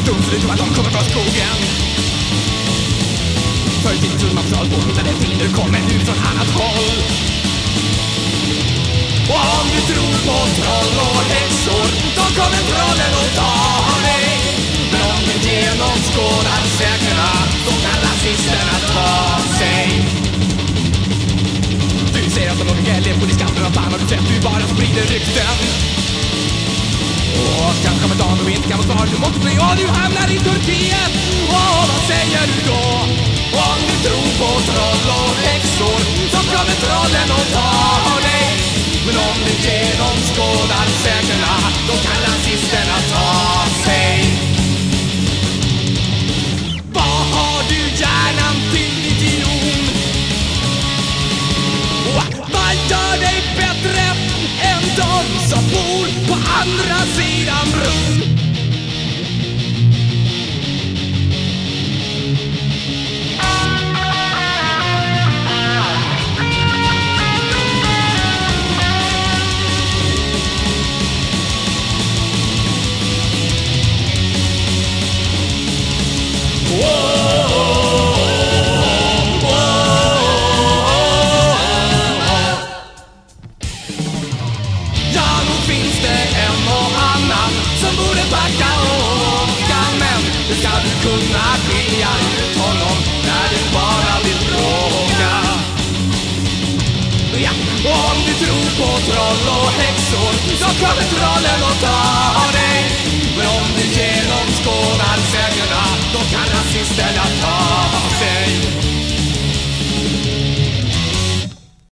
man tror förutom att de kommer från skogen. Förr i tiden trodde man på trollbord, hittade fiender kommer nu från annat håll. Och om du tror på troll och häxor, då kommer trollen och tar dig. Men om du genomskådar säkerna, då kan rasisterna ta sig. Du säger att de låter gäller på din skam, men vad fan har du sett? Du bara sprider rykten om en du få svar Du? Måste fly och du hamnar i Turkiet. Och vad säger du då? Om du tror på troll och häxor Så kommer trollen och tar dig. Men om du genomskådar säkerna Då kallar Ja, nog finns det en och annan som borde backa och åka Men hur ska du kunna skilja ut honom när du bara vill bråka? Ja, och om du tror på troll och häxor så kommer trollen och tar